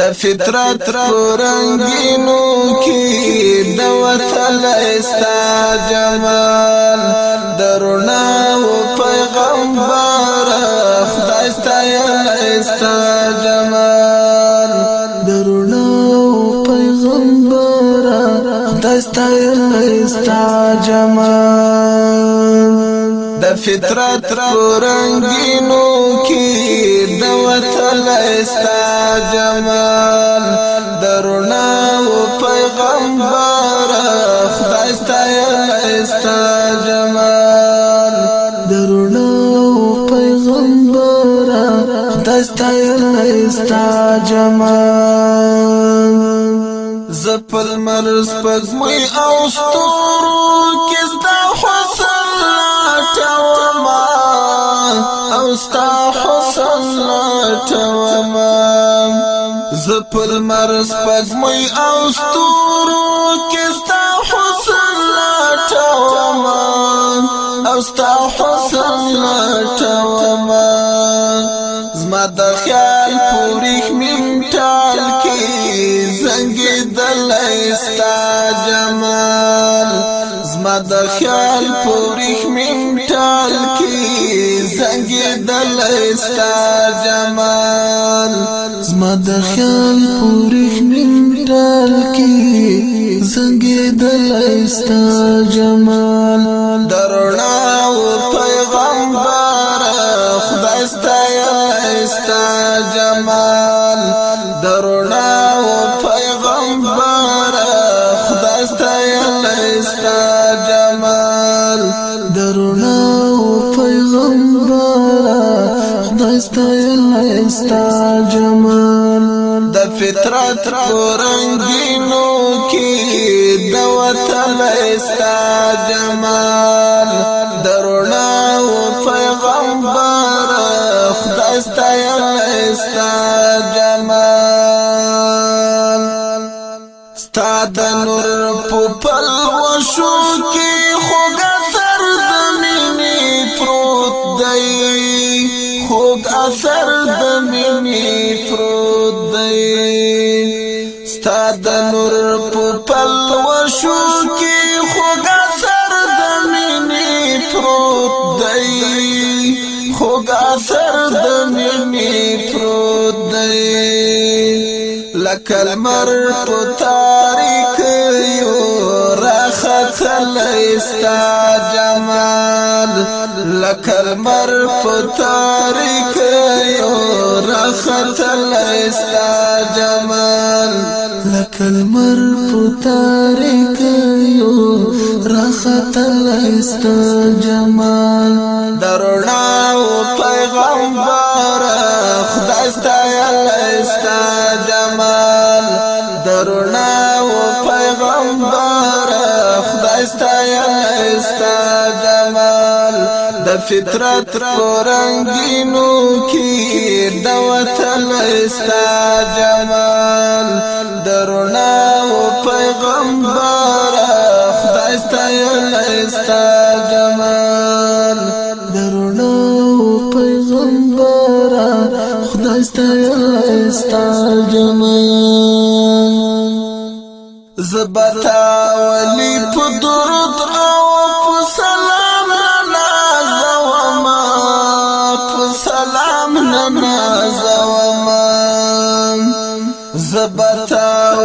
د فطرت پرنګینو کې د وطن استا جمال درونا او پیغمبر خدای استا استا جمال درونا او پیغمبر خدای استا استا جمال د فطرت رنگینو کې د وطن استا جمال درنا او پیغمبر خدای استا استا جمال درنا او پیغمبر خدای استا استا جمال زپل مرز پزمي او ستو ستا حسن لټوم زپل مرز پګمې او ستورو کې ستا حسن لټوم او ستا حسن لټوم زما د خیال پوریخ مم ټال کې زنګ دلای ستا جمال زما د خیال پوریخ مم ګل استا جمال زما د خیال پورخ منټال کی زنګې دل استا جمال درنا او پیغمبر خدای استا استا جمال درنا او پیغمبر خدای استا استا جمال ستا جمال د فطرت رنگینو کې د وطن ستا جمال درونا او پیغمبر خدای ستا ستا جمال ستا د نور په پل وشو کې نور په پلو شو کې خوګا سر د مینې پروت دی خوګا سر د مینې پروت دی لکل مر په تاریک یو راخل استا جمال لکل مر په تاریک یو راخل استا جمال لک المر پتاریک یو رختل است جمال درنا او پیغمبر خدای است است جمال درنا او پیغمبر خدای است است جمال د فطرت رنگینو کی د وطن است جمال درنا او پیغمبر خدای ستایل استا جمال درنا او پیغمبر خدای ستایل استا جمال زبتا ولی په درود او په سلام نه زوما په سلام نه زوما زبتا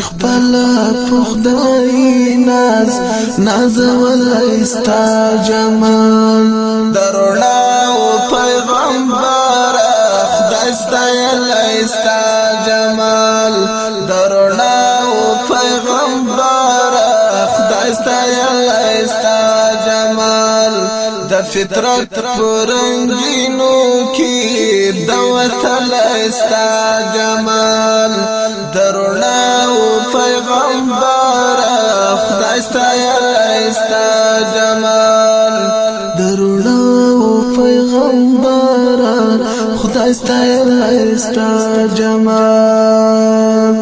خپل پخدای ناز ناز ول استا جمال درونا او پیغمبر خدای استایل استا جمال درونا او پیغمبر خدای استایل استا جمال د فطرت پرنګینو کې د وطن استا جمال درنا او پیغمبر خدای استا استا جمال درنا او پیغمبر خدای استا استا جمال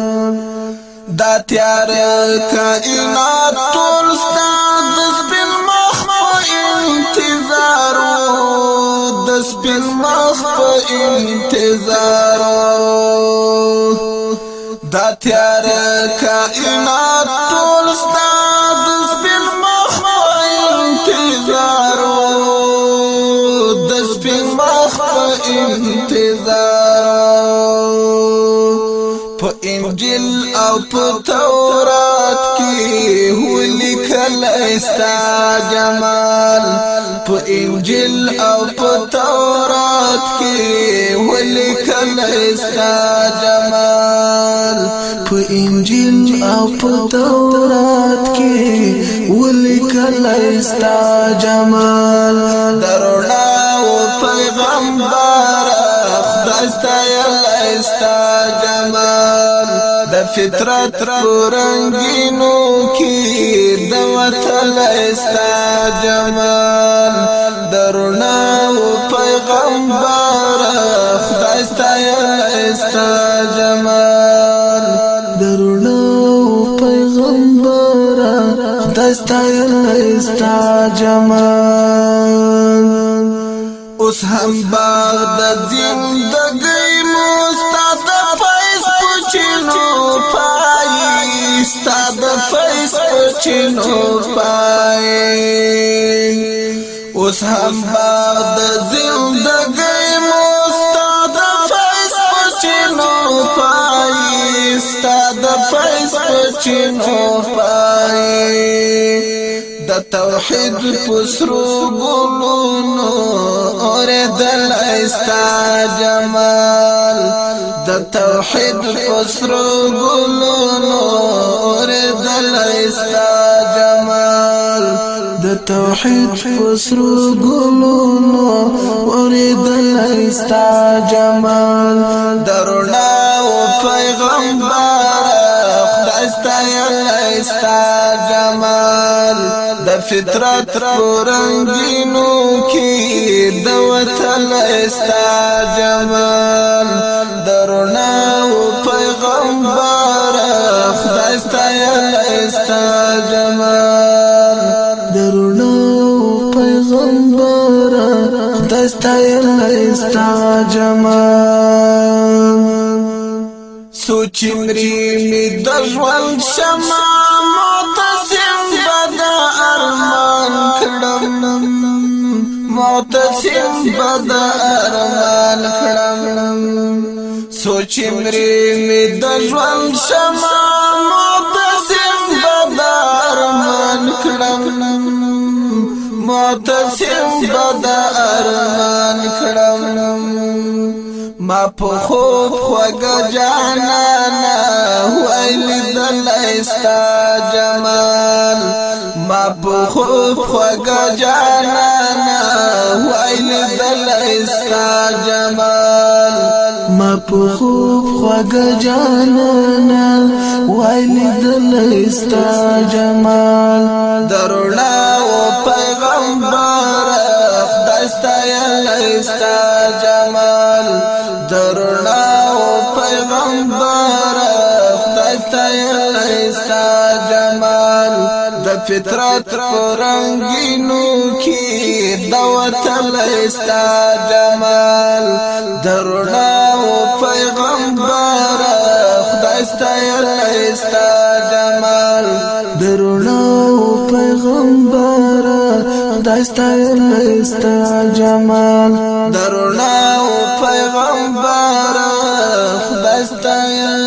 دا تیار کائنات ټول سپین مخ په انتظار دا تیار کائنات ټول ستاد سپین مخ په انتظار د سپین مخ په انتظار په انجیل او په تورات کې هو لیکل استا جمال په انجیل او په تورات کې ولیکل استا جمال په انجیل او په تورات کې ولیکل استا جمال درونا او پیغمبر خدای استا فطرت پرنګینو کې د وطن استا جمال درنا او پیغمبر خدای ستا استا جمال درنا او پیغمبر خدای ستا استا جمال اوس هم باغ د زندګۍ فیض پچینو پای اوس هم باغ د زندګۍ مستاد فیض پچینو پای استاد فیض پچینو پای د توحید پسرو ګلونو اور دل استا جمال د توحید پسرو ګلو نور دل استا جمال د توحید پسرو ګلو نور دل استا جمال درنا او پیغمبر خداستا استا جمال د فطرت رنگینو کې د وطن استا جمال مبارک خدای ستایل استا جمال درونو پیغمبر خدای ستایل استا جمال سوچ مری می دژوال شما متصم بدا ارمان کړم متصم بدا ارمان کړم سوچ مری می د ژوند شمع متصم بدار من کړم متصم بدار من کړم ما په خوب خوګه جانا نه ویل د لستا جمال ما په خوب خوګه جانا نه ویل د لستا جمال په خوب خوږ جانانا وایلی د نستا جمال درونا او پیغمبر خداستا یلستا جمال درونا او پیغمبر خداستا یلستا جمال د فطرت رنگینو کی دوت لستا جمال درونا پیغمبر خدای ستایل استا جمال درونو پیغمبر خدای ستایل استا جمال درونو پیغمبر خدای ستایل